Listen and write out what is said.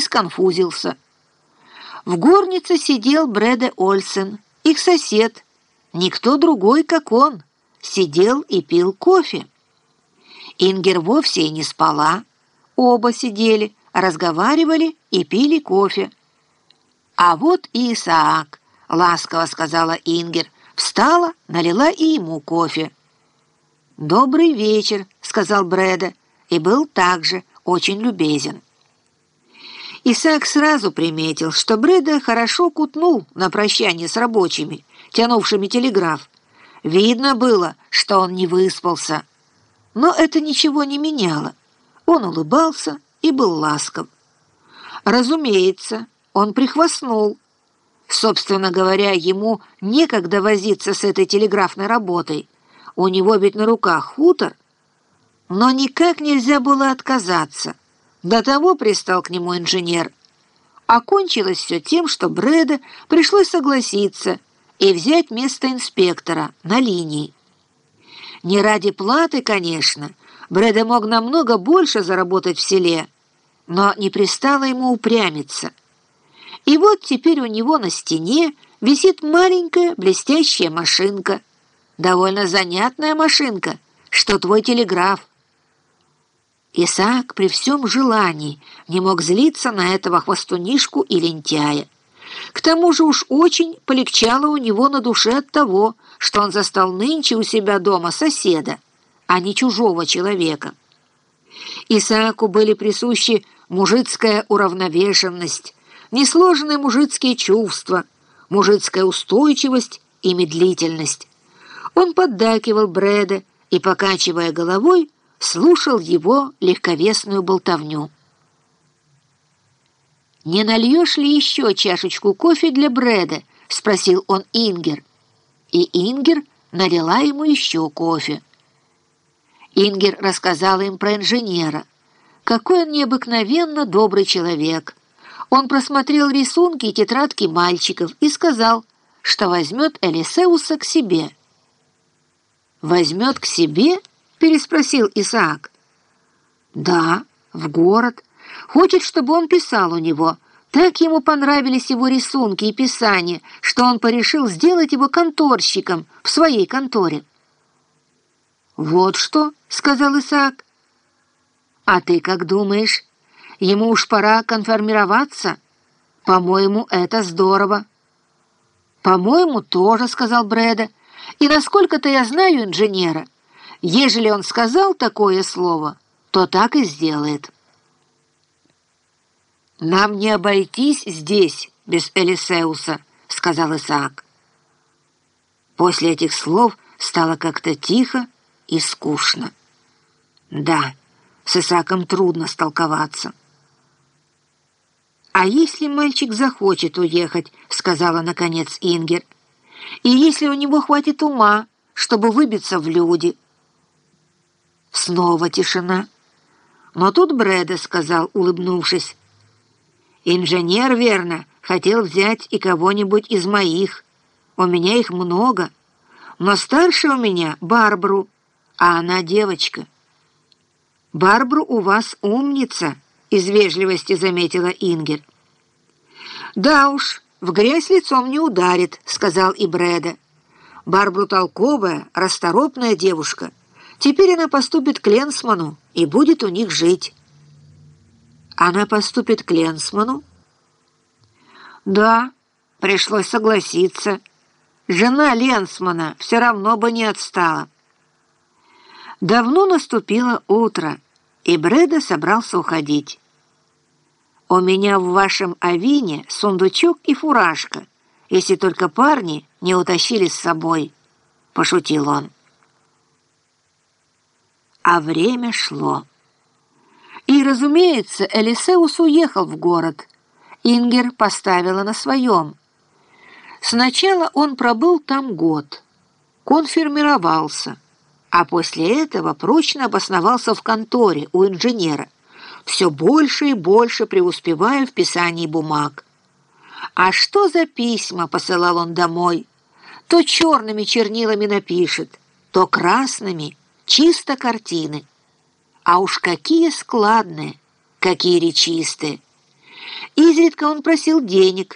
и сконфузился. В горнице сидел Брэде Ольсен, их сосед, никто другой, как он, сидел и пил кофе. Ингер вовсе и не спала. Оба сидели, разговаривали и пили кофе. «А вот и Исаак», — ласково сказала Ингер, встала, налила и ему кофе. «Добрый вечер», — сказал Брэда, и был также очень любезен. Исаак сразу приметил, что Брэда хорошо кутнул на прощание с рабочими, тянувшими телеграф. Видно было, что он не выспался. Но это ничего не меняло. Он улыбался и был ласков. Разумеется, он прихвастнул. Собственно говоря, ему некогда возиться с этой телеграфной работой. У него ведь на руках хутор. Но никак нельзя было отказаться. До того пристал к нему инженер. Окончилось все тем, что Брэда пришлось согласиться и взять место инспектора на линии. Не ради платы, конечно. Брэда мог намного больше заработать в селе, но не пристало ему упрямиться. И вот теперь у него на стене висит маленькая блестящая машинка. Довольно занятная машинка, что твой телеграф. Исаак при всем желании не мог злиться на этого хвостунишку и лентяя. К тому же уж очень полегчало у него на душе от того, что он застал нынче у себя дома соседа, а не чужого человека. Исааку были присущи мужицкая уравновешенность, несложные мужицкие чувства, мужицкая устойчивость и медлительность. Он поддакивал Брэда и, покачивая головой, слушал его легковесную болтовню. «Не нальешь ли еще чашечку кофе для Брэда?» — спросил он Ингер. И Ингер налила ему еще кофе. Ингер рассказала им про инженера. Какой он необыкновенно добрый человек. Он просмотрел рисунки и тетрадки мальчиков и сказал, что возьмет Элисеуса к себе. «Возьмет к себе?» Переспросил Исаак. «Да, в город. Хочет, чтобы он писал у него. Так ему понравились его рисунки и писания, что он порешил сделать его конторщиком в своей конторе». «Вот что», — сказал Исаак. «А ты как думаешь? Ему уж пора конформироваться? По-моему, это здорово». «По-моему, тоже», — сказал Брэда. «И насколько-то я знаю инженера». Ежели он сказал такое слово, то так и сделает. «Нам не обойтись здесь без Элисеуса», — сказал Исаак. После этих слов стало как-то тихо и скучно. Да, с Исааком трудно столковаться. «А если мальчик захочет уехать?» — сказала, наконец, Ингер. «И если у него хватит ума, чтобы выбиться в люди?» Снова тишина. Но тут Брэда сказал, улыбнувшись. «Инженер, верно, хотел взять и кого-нибудь из моих. У меня их много. Но старше у меня Барбару, а она девочка». «Барбару у вас умница», — из вежливости заметила Ингер. «Да уж, в грязь лицом не ударит», — сказал и Брэда. «Барбару толковая, расторопная девушка». Теперь она поступит к Ленсману и будет у них жить. Она поступит к Ленсману? Да, пришлось согласиться. Жена Ленсмана все равно бы не отстала. Давно наступило утро, и Бреда собрался уходить. «У меня в вашем авине сундучок и фуражка, если только парни не утащили с собой», — пошутил он а время шло. И, разумеется, Элисеус уехал в город. Ингер поставила на своем. Сначала он пробыл там год, конфирмировался, а после этого прочно обосновался в конторе у инженера, все больше и больше преуспевая в писании бумаг. А что за письма посылал он домой? То черными чернилами напишет, то красными – чисто картины. А уж какие складные, какие речистые. Изредка он просил денег,